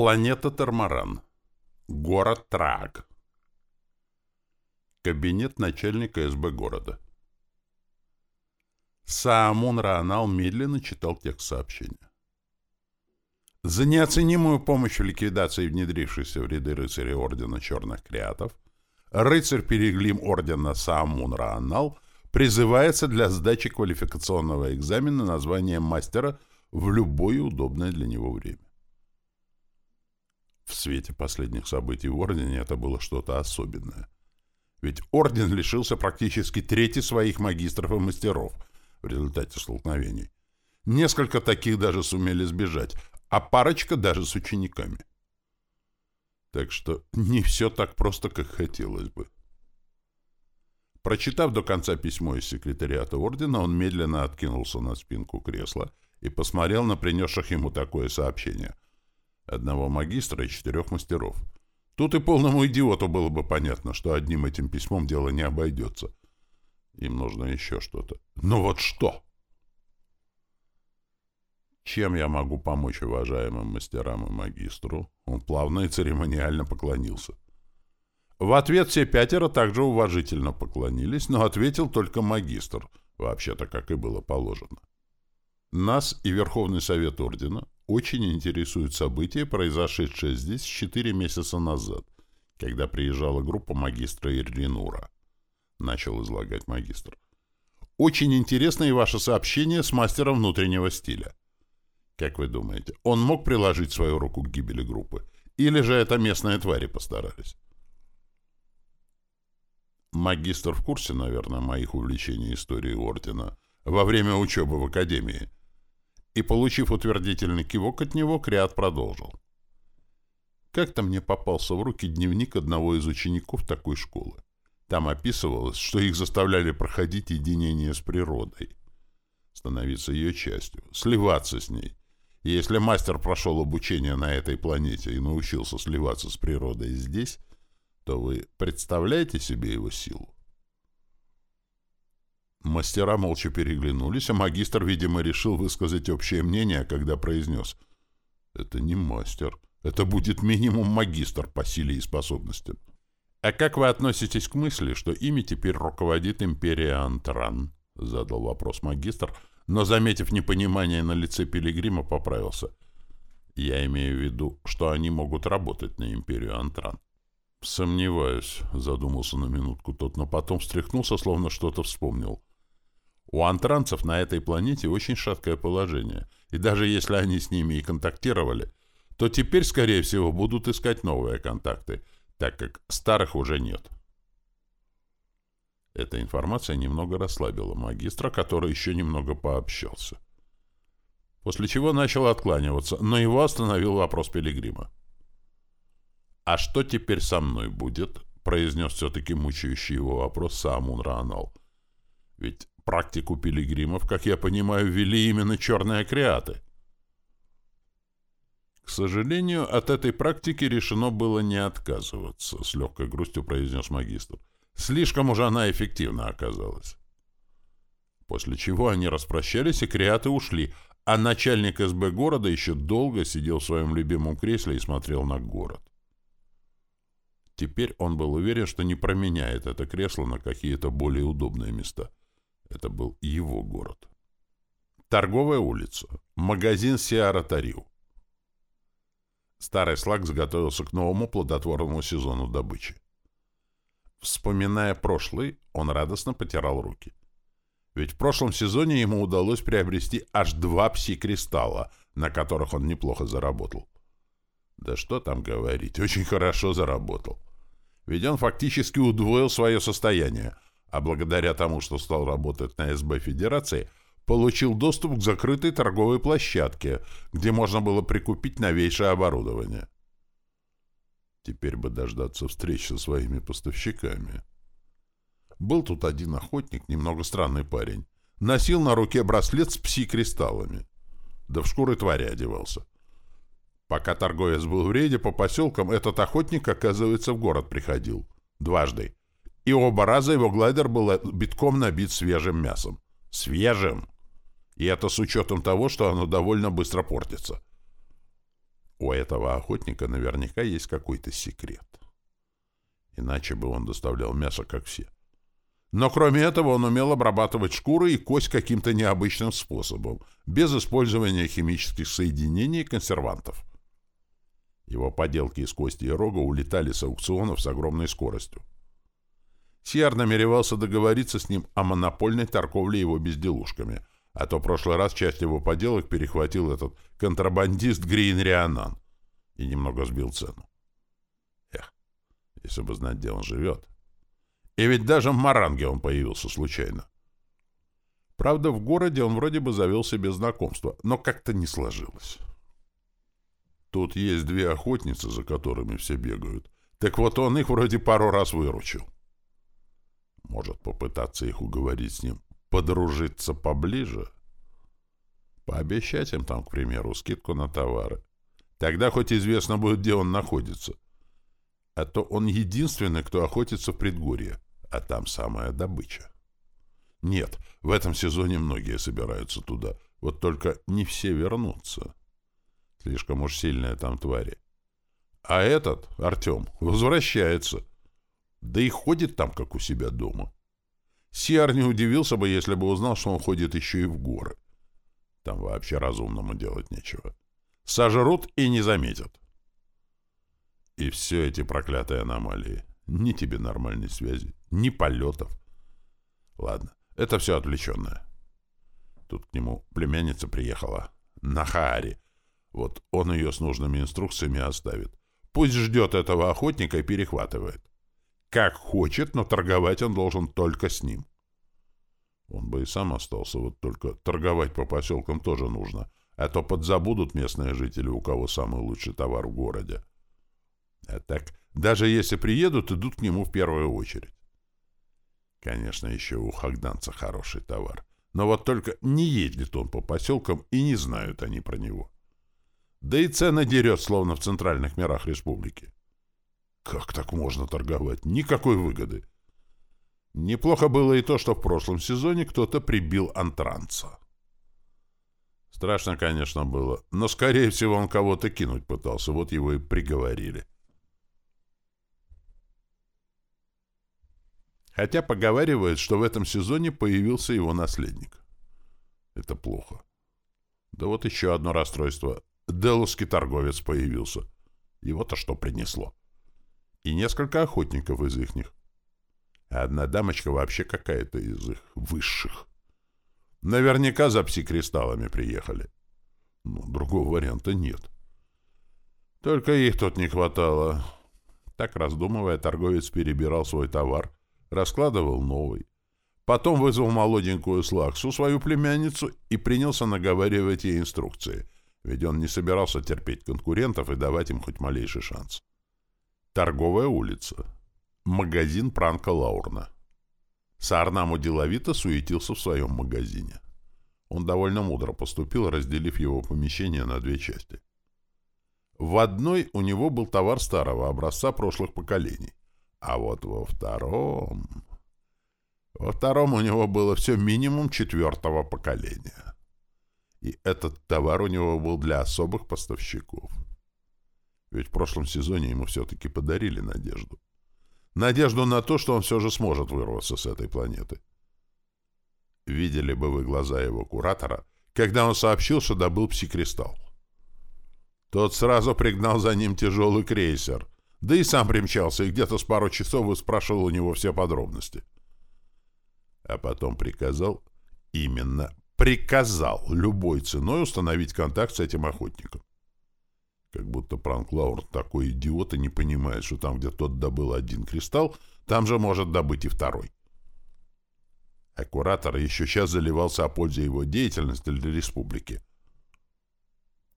Планета Тормаран. Город Траг. Кабинет начальника СБ города. Саамун Раанал медленно читал текст сообщения. За неоценимую помощь в ликвидации внедрившейся в ряды рыцарей Ордена Черных Креатов рыцарь Переглим Ордена Саамун Раанал призывается для сдачи квалификационного экзамена на звание мастера в любое удобное для него время. В свете последних событий в Ордене это было что-то особенное. Ведь Орден лишился практически трети своих магистров и мастеров в результате столкновений. Несколько таких даже сумели сбежать, а парочка даже с учениками. Так что не все так просто, как хотелось бы. Прочитав до конца письмо из секретариата Ордена, он медленно откинулся на спинку кресла и посмотрел на принесших ему такое сообщение — одного магистра и четырех мастеров. Тут и полному идиоту было бы понятно, что одним этим письмом дело не обойдется. Им нужно еще что-то. Но вот что? Чем я могу помочь уважаемым мастерам и магистру? Он плавно и церемониально поклонился. В ответ все пятеро также уважительно поклонились, но ответил только магистр, вообще-то как и было положено. Нас и Верховный Совет Ордена очень интересуют события, произошедшие здесь четыре месяца назад, когда приезжала группа магистра Ирлинура. Начал излагать магистр. Очень интересно и ваше сообщение с мастером внутреннего стиля. Как вы думаете, он мог приложить свою руку к гибели группы? Или же это местные твари постарались? Магистр в курсе, наверное, моих увлечений историей Ордена во время учебы в Академии — и, получив утвердительный кивок от него, Криат продолжил. Как-то мне попался в руки дневник одного из учеников такой школы. Там описывалось, что их заставляли проходить единение с природой, становиться ее частью, сливаться с ней. И если мастер прошел обучение на этой планете и научился сливаться с природой здесь, то вы представляете себе его силу? Мастера молча переглянулись, а магистр, видимо, решил высказать общее мнение, когда произнес. «Это не мастер. Это будет минимум магистр по силе и способностям». «А как вы относитесь к мысли, что ими теперь руководит империя Антран?» — задал вопрос магистр, но, заметив непонимание на лице Пилигрима, поправился. «Я имею в виду, что они могут работать на империю Антран». «Сомневаюсь», — задумался на минутку тот, но потом встряхнулся, словно что-то вспомнил. У антранцев на этой планете очень шаткое положение, и даже если они с ними и контактировали, то теперь, скорее всего, будут искать новые контакты, так как старых уже нет. Эта информация немного расслабила магистра, который еще немного пообщался. После чего начал откланиваться, но его остановил вопрос Пилигрима. «А что теперь со мной будет?» — произнес все-таки мучающий его вопрос Саамун Раанал. «Ведь Практику пилигримов, как я понимаю, ввели именно черные креаты. К сожалению, от этой практики решено было не отказываться, с легкой грустью произнес магистр. Слишком уж она эффективна оказалась. После чего они распрощались, и креаты ушли, а начальник СБ города еще долго сидел в своем любимом кресле и смотрел на город. Теперь он был уверен, что не променяет это кресло на какие-то более удобные места. Это был его город. Торговая улица. Магазин Сиара Тариу. Старый слаг заготовился к новому плодотворному сезону добычи. Вспоминая прошлый, он радостно потирал руки. Ведь в прошлом сезоне ему удалось приобрести аж два пси-кристалла, на которых он неплохо заработал. Да что там говорить, очень хорошо заработал. Ведь он фактически удвоил свое состояние — а благодаря тому, что стал работать на СБ Федерации, получил доступ к закрытой торговой площадке, где можно было прикупить новейшее оборудование. Теперь бы дождаться встреч со своими поставщиками. Был тут один охотник, немного странный парень. Носил на руке браслет с пси-кристаллами. Да в шкуры твари одевался. Пока торговец был в рейде по поселкам, этот охотник, оказывается, в город приходил. Дважды и оба раза его глайдер был битком набит свежим мясом. Свежим! И это с учетом того, что оно довольно быстро портится. У этого охотника наверняка есть какой-то секрет. Иначе бы он доставлял мясо, как все. Но кроме этого он умел обрабатывать шкуры и кость каким-то необычным способом, без использования химических соединений и консервантов. Его поделки из кости и рога улетали с аукционов с огромной скоростью. Сьер намеревался договориться с ним о монопольной торговле его безделушками, а то в прошлый раз часть его поделок перехватил этот контрабандист Грин Рианан и немного сбил цену. Эх, если бы знать, где он живет. И ведь даже в Маранге он появился случайно. Правда, в городе он вроде бы завел себе знакомство, но как-то не сложилось. Тут есть две охотницы, за которыми все бегают. Так вот он их вроде пару раз выручил. Может, попытаться их уговорить с ним подружиться поближе? Пообещать им там, к примеру, скидку на товары. Тогда хоть известно будет, где он находится. А то он единственный, кто охотится в предгорье, а там самая добыча. Нет, в этом сезоне многие собираются туда, вот только не все вернутся. Слишком уж сильные там твари. А этот, Артем, возвращается. Да и ходит там, как у себя дома. Сиар не удивился бы, если бы узнал, что он ходит еще и в горы. Там вообще разумному делать нечего. Сожрут и не заметят. И все эти проклятые аномалии. Ни тебе нормальной связи, ни полетов. Ладно, это все отвлеченное. Тут к нему племянница приехала. На Хааре. Вот он ее с нужными инструкциями оставит. Пусть ждет этого охотника и перехватывает. Как хочет, но торговать он должен только с ним. Он бы и сам остался, вот только торговать по поселкам тоже нужно, а то подзабудут местные жители, у кого самый лучший товар в городе. А так, даже если приедут, идут к нему в первую очередь. Конечно, еще у хагданца хороший товар. Но вот только не ездит он по поселкам, и не знают они про него. Да и цены дерет, словно в центральных мирах республики. Как так можно торговать? Никакой выгоды. Неплохо было и то, что в прошлом сезоне кто-то прибил антранца. Страшно, конечно, было, но, скорее всего, он кого-то кинуть пытался, вот его и приговорили. Хотя поговаривают, что в этом сезоне появился его наследник. Это плохо. Да вот еще одно расстройство. Делосский торговец появился. Его-то что принесло? И несколько охотников из ихних. А одна дамочка вообще какая-то из их высших. Наверняка за пси-кристаллами приехали. Ну, другого варианта нет. Только их тут не хватало. Так, раздумывая, торговец перебирал свой товар, раскладывал новый. Потом вызвал молоденькую Слаксу, свою племянницу, и принялся наговаривать ей инструкции — ведь он не собирался терпеть конкурентов и давать им хоть малейший шанс. Торговая улица. Магазин Пранка Лаурна. Саарнаму деловито суетился в своем магазине. Он довольно мудро поступил, разделив его помещение на две части. В одной у него был товар старого образца прошлых поколений, а вот во втором... Во втором у него было все минимум четвертого поколения и этот товар у него был для особых поставщиков. Ведь в прошлом сезоне ему все-таки подарили надежду. Надежду на то, что он все же сможет вырваться с этой планеты. Видели бы вы глаза его куратора, когда он сообщил, что добыл псикристалл. Тот сразу пригнал за ним тяжелый крейсер, да и сам примчался, и где-то с пару часов и спрашивал у него все подробности. А потом приказал именно приказал любой ценой установить контакт с этим охотником. Как будто Пранк Лаур такой идиот и не понимает, что там, где тот добыл один кристалл, там же может добыть и второй. А куратор еще сейчас заливался о пользе его деятельности для республики.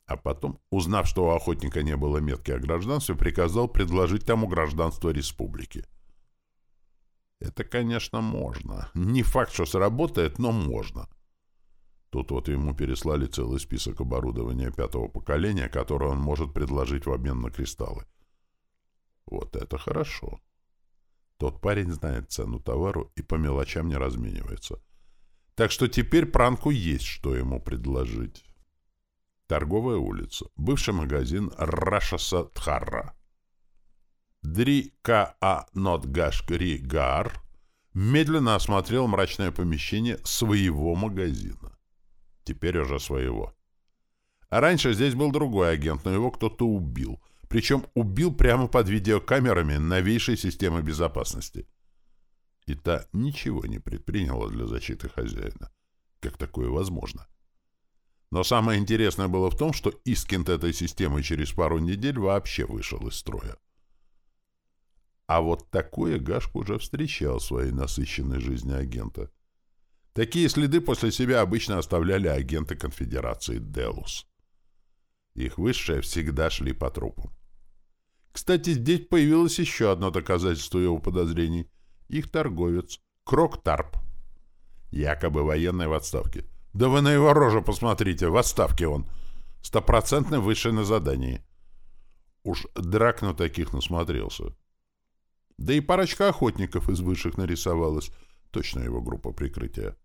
А потом, узнав, что у охотника не было метки о гражданстве, приказал предложить тому гражданство республики. Это, конечно, можно. Не факт, что сработает, но можно. — Тут вот ему переслали целый список оборудования пятого поколения, которое он может предложить в обмен на кристаллы. Вот это хорошо. Тот парень знает цену товару и по мелочам не разменивается. Так что теперь Пранку есть что ему предложить. Торговая улица. Бывший магазин Рашаса Тхарра. Дри К.А. Нотгашкригар медленно осмотрел мрачное помещение своего магазина. Теперь уже своего. А раньше здесь был другой агент, но его кто-то убил. Причем убил прямо под видеокамерами новейшей системы безопасности. И та ничего не предприняла для защиты хозяина. Как такое возможно? Но самое интересное было в том, что Искинд этой системы через пару недель вообще вышел из строя. А вот такое Гашк уже встречал в своей насыщенной жизни агента. Такие следы после себя обычно оставляли агенты конфедерации Делус. Их высшие всегда шли по трупам. Кстати, здесь появилось еще одно доказательство его подозрений. Их торговец. Крок Тарп. Якобы военный в отставке. Да вы на его рожу посмотрите, в отставке он. Стопроцентно высший на задании. Уж драк на таких насмотрелся. Да и парочка охотников из высших нарисовалась. Точно его группа прикрытия.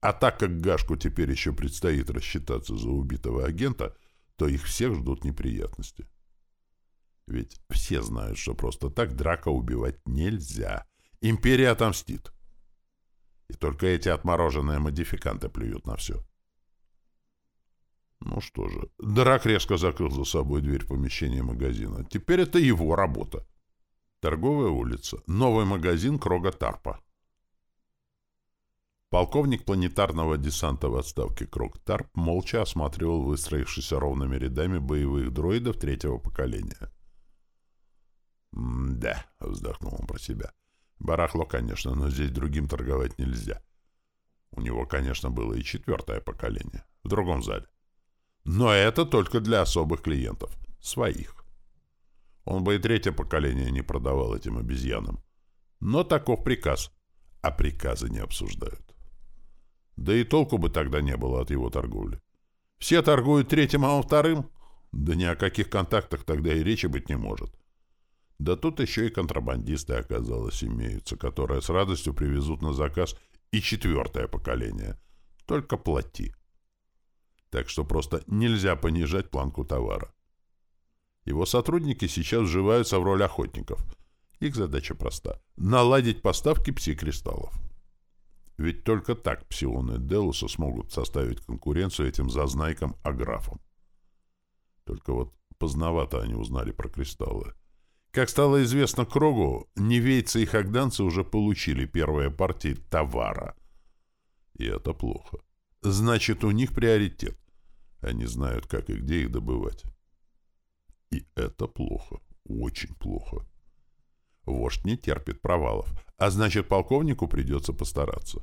А так как Гашку теперь еще предстоит рассчитаться за убитого агента, то их всех ждут неприятности. Ведь все знают, что просто так драка убивать нельзя. Империя отомстит. И только эти отмороженные модификанты плюют на все. Ну что же, Драк резко закрыл за собой дверь помещения магазина. Теперь это его работа. Торговая улица. Новый магазин Крога Тарпа. Полковник планетарного десанта в отставке Крог Тарп молча осматривал выстроившиеся ровными рядами боевых дроидов третьего поколения. «Да», — вздохнул он про себя. Барахло, конечно, но здесь другим торговать нельзя. У него, конечно, было и четвертое поколение, в другом зале. Но это только для особых клиентов, своих. Он бы и третье поколение не продавал этим обезьянам. Но таков приказ, а приказы не обсуждают. Да и толку бы тогда не было от его торговли. Все торгуют третьим, а он вторым? Да ни о каких контактах тогда и речи быть не может. Да тут еще и контрабандисты, оказалось, имеются, которые с радостью привезут на заказ и четвертое поколение. Только плати. Так что просто нельзя понижать планку товара. Его сотрудники сейчас вживаются в роль охотников. Их задача проста — наладить поставки пси-кристаллов. Ведь только так псионы Делуса смогут составить конкуренцию этим зазнайкам-аграфам. Только вот поздновато они узнали про кристаллы. Как стало известно Крогу, невейцы и хагданцы уже получили первые партии товара. И это плохо. Значит, у них приоритет. Они знают, как и где их добывать. И это плохо. Очень плохо. Вождь не терпит провалов, а значит, полковнику придется постараться.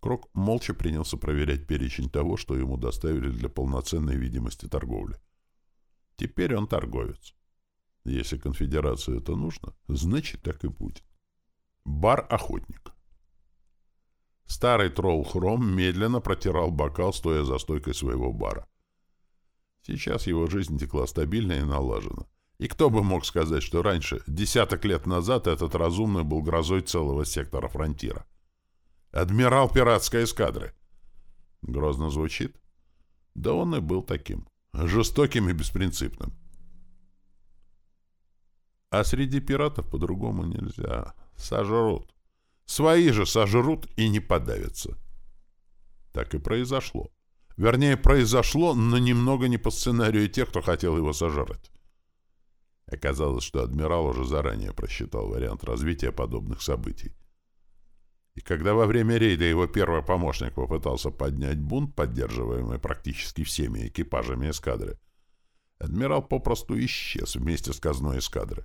Крок молча принялся проверять перечень того, что ему доставили для полноценной видимости торговли. Теперь он торговец. Если конфедерации это нужно, значит так и будет. Бар-охотник. Старый тролл Хром медленно протирал бокал, стоя за стойкой своего бара. Сейчас его жизнь текла стабильно и налажена. И кто бы мог сказать, что раньше, десяток лет назад, этот разумный был грозой целого сектора фронтира. Адмирал пиратской эскадры. Грозно звучит? Да он и был таким. Жестоким и беспринципным. А среди пиратов по-другому нельзя. Сожрут. Свои же сожрут и не подавятся. Так и произошло. Вернее, произошло, но немного не по сценарию тех, кто хотел его сожрать. Оказалось, что адмирал уже заранее просчитал вариант развития подобных событий. И когда во время рейда его первый помощник попытался поднять бунт, поддерживаемый практически всеми экипажами эскадры, адмирал попросту исчез вместе с казной эскадры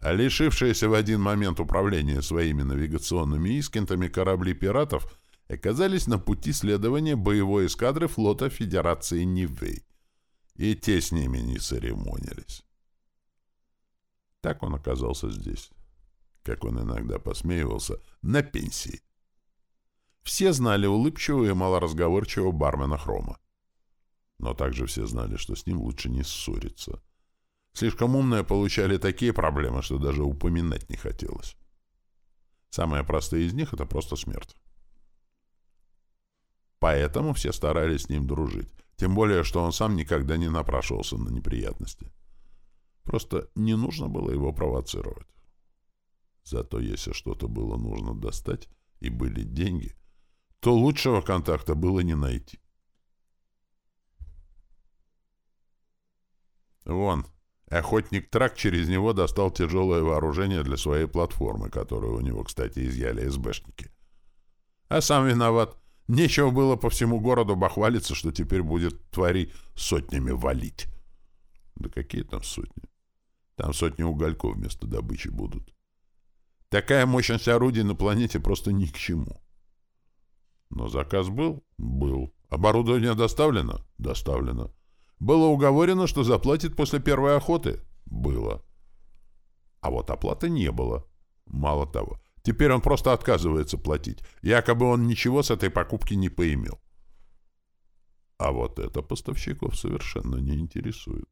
а лишившиеся в один момент управления своими навигационными искентами корабли пиратов оказались на пути следования боевой эскадры флота Федерации Нивэй. И те с ними не церемонились. Так он оказался здесь. Как он иногда посмеивался, на пенсии. Все знали улыбчивого и малоразговорчивого бармена Хрома. Но также все знали, что с ним лучше не ссориться. Слишком умные получали такие проблемы, что даже упоминать не хотелось. Самые простые из них — это просто смерть. Поэтому все старались с ним дружить. Тем более, что он сам никогда не напрашивался на неприятности. Просто не нужно было его провоцировать. Зато если что-то было нужно достать, и были деньги, то лучшего контакта было не найти. Вон, охотник Трак через него достал тяжелое вооружение для своей платформы, которую у него, кстати, изъяли СБшники. А сам виноват. Нечего было по всему городу бахвалиться, что теперь будет твари сотнями валить. Да какие там сотни? Там сотни угольков вместо добычи будут. Такая мощность орудий на планете просто ни к чему. Но заказ был? Был. Оборудование доставлено? Доставлено. Было уговорено, что заплатит после первой охоты? Было. А вот оплаты не было. Мало того, теперь он просто отказывается платить. Якобы он ничего с этой покупки не поимел. А вот это поставщиков совершенно не интересует.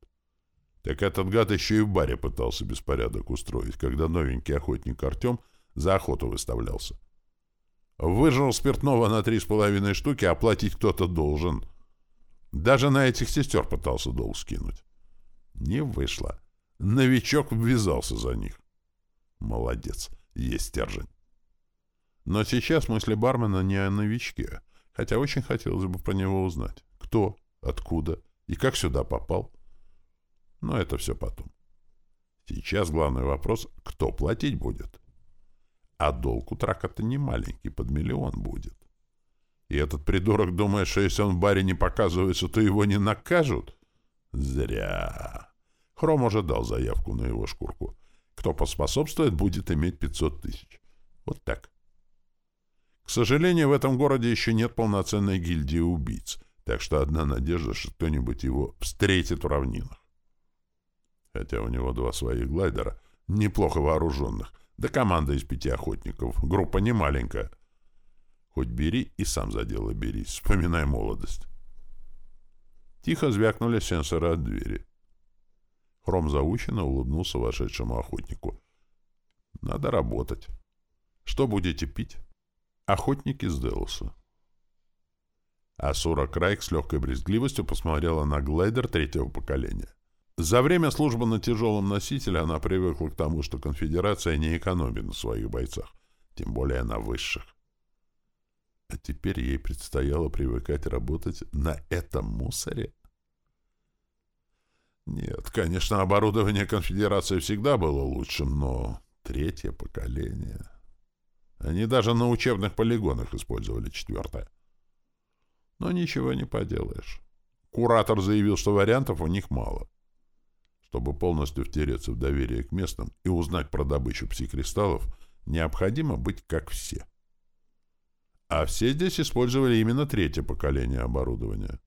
Так этот гад еще и в баре пытался беспорядок устроить, когда новенький охотник Артем за охоту выставлялся. Выжил спиртного на три с половиной штуки, а платить кто-то должен — даже на этих сестер пытался долг скинуть. Не вышло. Новичок ввязался за них. Молодец, есть стержень. Но сейчас мысли бармена не о новичке, хотя очень хотелось бы про него узнать. Кто, откуда и как сюда попал. Но это все потом. Сейчас главный вопрос, кто платить будет. А долг у трака-то не маленький, под миллион будет. И этот придурок думает, что если он в баре не показывается, то его не накажут? Зря. Хром уже дал заявку на его шкурку. Кто поспособствует, будет иметь 500 тысяч. Вот так. К сожалению, в этом городе еще нет полноценной гильдии убийц, так что одна надежда, что кто-нибудь его встретит в равнинах. Хотя у него два своих глайдера, неплохо вооруженных, да команда из пяти охотников, группа не маленькая. Хоть бери и сам за дело берись, вспоминай молодость. Тихо звякнули сенсоры от двери. Хром заученно улыбнулся вошедшему охотнику. «Надо работать. Что будете пить?» Охотник из Делуса. Асура Крайк с легкой брезгливостью посмотрела на глайдер третьего поколения. За время службы на тяжелом носителе она привыкла к тому, что конфедерация не экономит на своих бойцах, тем более на высших. А теперь ей предстояло привыкать работать на этом мусоре? Нет, конечно, оборудование конфедерации всегда было лучшим, но третье поколение... Они даже на учебных полигонах использовали четвертое. Но ничего не поделаешь. Куратор заявил, что вариантов у них мало. Чтобы полностью втереться в доверие к местным и узнать про добычу пси-кристаллов, необходимо быть как все. А все здесь использовали именно третье поколение оборудования.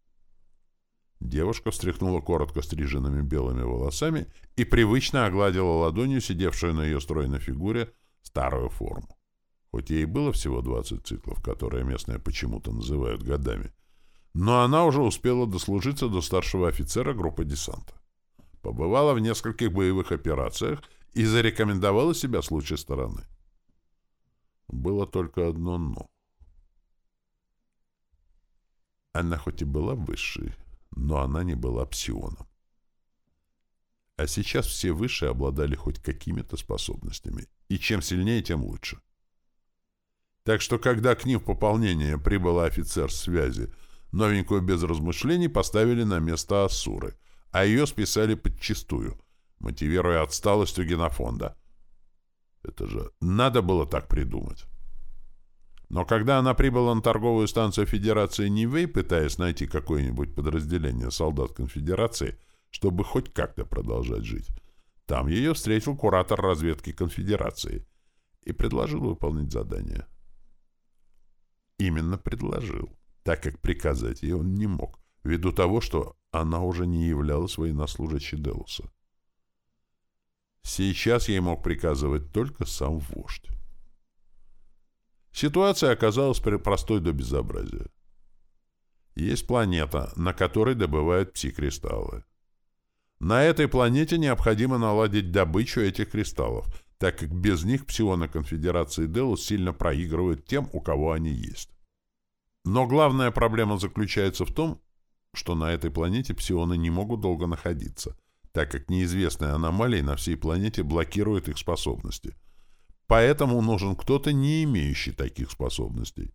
Девушка встряхнула коротко стриженными белыми волосами и привычно огладила ладонью сидевшую на ее стройной фигуре старую форму. Хоть ей было всего 20 циклов, которые местные почему-то называют годами, но она уже успела дослужиться до старшего офицера группы десанта. Побывала в нескольких боевых операциях и зарекомендовала себя с лучшей стороны. Было только одно «но». Она хоть и была высшей, но она не была псионом. А сейчас все высшие обладали хоть какими-то способностями, и чем сильнее, тем лучше. Так что, когда к ним в пополнение прибыл офицер связи, новенькую без размышлений поставили на место Ассуры, а ее списали подчистую, мотивируя отсталостью генофонда. Это же надо было так придумать. Но когда она прибыла на торговую станцию Федерации Нивэй, пытаясь найти какое-нибудь подразделение солдат Конфедерации, чтобы хоть как-то продолжать жить, там ее встретил куратор разведки Конфедерации и предложил выполнить задание. Именно предложил, так как приказать ей он не мог, ввиду того, что она уже не являлась военнослужащей Делуса. Сейчас ей мог приказывать только сам вождь. Ситуация оказалась простой до безобразия. Есть планета, на которой добывают пси-кристаллы. На этой планете необходимо наладить добычу этих кристаллов, так как без них псионы Конфедерации Делус сильно проигрывают тем, у кого они есть. Но главная проблема заключается в том, что на этой планете псионы не могут долго находиться, так как неизвестные аномалии на всей планете блокируют их способности. Поэтому нужен кто-то, не имеющий таких способностей.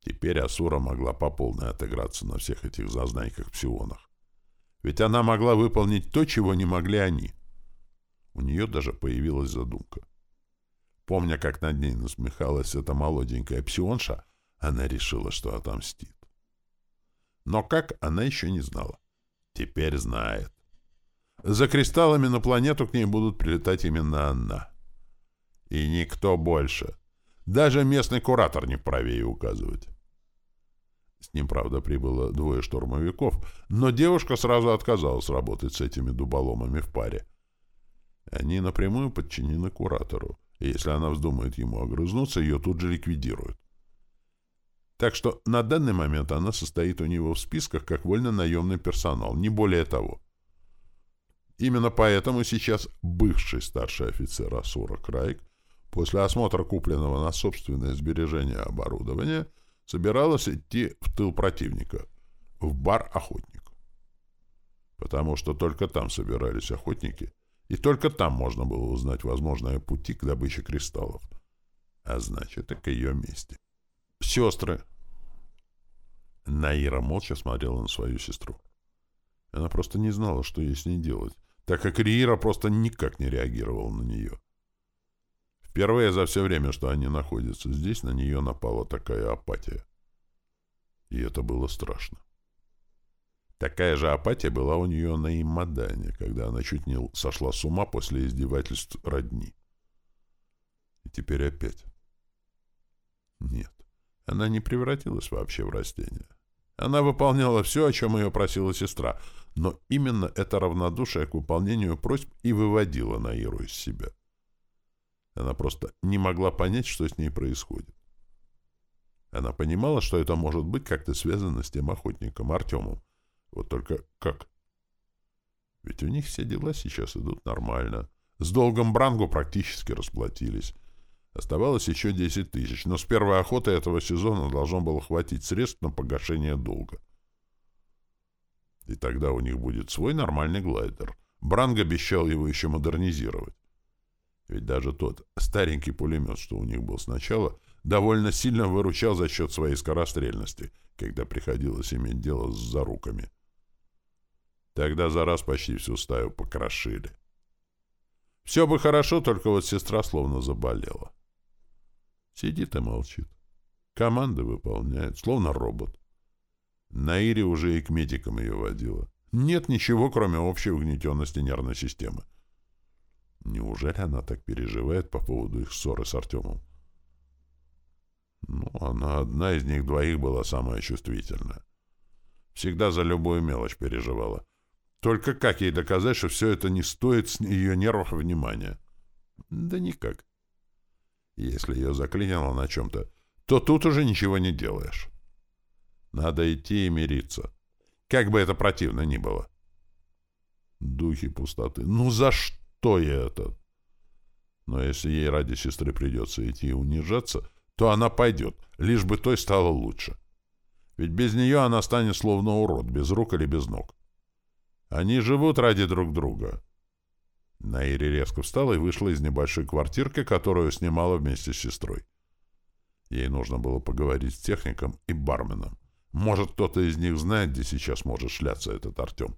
Теперь Асура могла по полной отыграться на всех этих зазнайках-псионах. Ведь она могла выполнить то, чего не могли они. У нее даже появилась задумка. Помня, как над ней насмехалась эта молоденькая псионша, она решила, что отомстит. Но как, она еще не знала. Теперь знает. За кристаллами на планету к ней будут прилетать именно она. И никто больше. Даже местный куратор не вправе ей указывать. С ним, правда, прибыло двое штурмовиков, но девушка сразу отказалась работать с этими дуболомами в паре. Они напрямую подчинены куратору, и если она вздумает ему огрызнуться, ее тут же ликвидируют. Так что на данный момент она состоит у него в списках как вольно-наемный персонал, не более того. Именно поэтому сейчас бывший старший офицер Асура Крайк после осмотра купленного на собственное сбережение оборудования собиралась идти в тыл противника, в бар «Охотник». Потому что только там собирались охотники, и только там можно было узнать возможные пути к добыче кристаллов. А значит, и к ее месте. Сестры. Наира молча смотрела на свою сестру. Она просто не знала, что ей с ней делать, так как Риира просто никак не реагировала на нее. Впервые за все время, что они находятся здесь, на нее напала такая апатия. И это было страшно. Такая же апатия была у нее на Иммадане, когда она чуть не сошла с ума после издевательств родни. И теперь опять. Нет. Она не превратилась вообще в растение. Она выполняла все, о чем ее просила сестра, но именно это равнодушие к выполнению просьб и выводило Наиру из себя. Она просто не могла понять, что с ней происходит. Она понимала, что это может быть как-то связано с тем охотником Артемом. Вот только как? Ведь у них все дела сейчас идут нормально. С долгом Брангу практически расплатились. Оставалось еще 10 тысяч, но с первой охоты этого сезона должно было хватить средств на погашение долга. И тогда у них будет свой нормальный глайдер. Бранг обещал его еще модернизировать. Ведь даже тот старенький пулемет, что у них был сначала, довольно сильно выручал за счет своей скорострельности, когда приходилось иметь дело с заруками. Тогда за раз почти всю стаю покрошили. Все бы хорошо, только вот сестра словно заболела. Сидит и молчит. Команды выполняет, словно робот. Наире уже и к медикам ее водила. Нет ничего, кроме общей угнетенности нервной системы. Неужели она так переживает по поводу их ссоры с Артемом? Ну, она одна из них двоих была самая чувствительная. Всегда за любую мелочь переживала. Только как ей доказать, что все это не стоит с ее нервов внимания? Да никак. Если ее заклинило на чем-то, то тут уже ничего не делаешь. Надо идти и мириться. Как бы это противно ни было. Духи пустоты. Ну за что я это? Но если ей ради сестры придется идти и унижаться, то она пойдет, лишь бы той стало лучше. Ведь без нее она станет словно урод, без рук или без ног. Они живут ради друг друга. Наири резко встала и вышла из небольшой квартирки, которую снимала вместе с сестрой. Ей нужно было поговорить с техником и барменом. Может, кто-то из них знает, где сейчас может шляться этот Артем.